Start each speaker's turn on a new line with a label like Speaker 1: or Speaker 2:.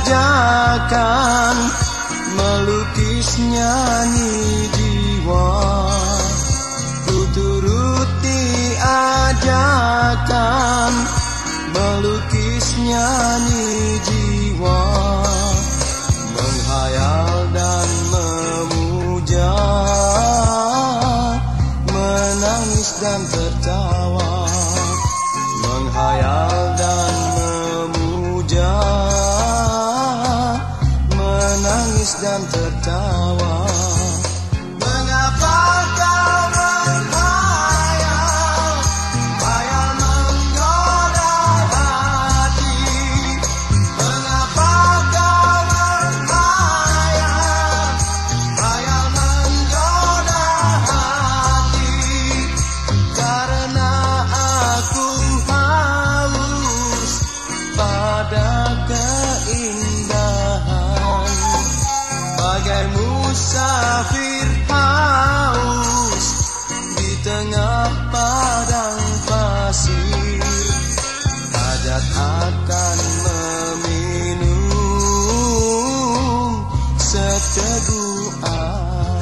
Speaker 1: menjajakan melukis nyanyi jiwa. Ku turuti ajakan melukis nyanyi jiwa. Menghayal dan memuja menangis dan tertawa. Menghayal Oh.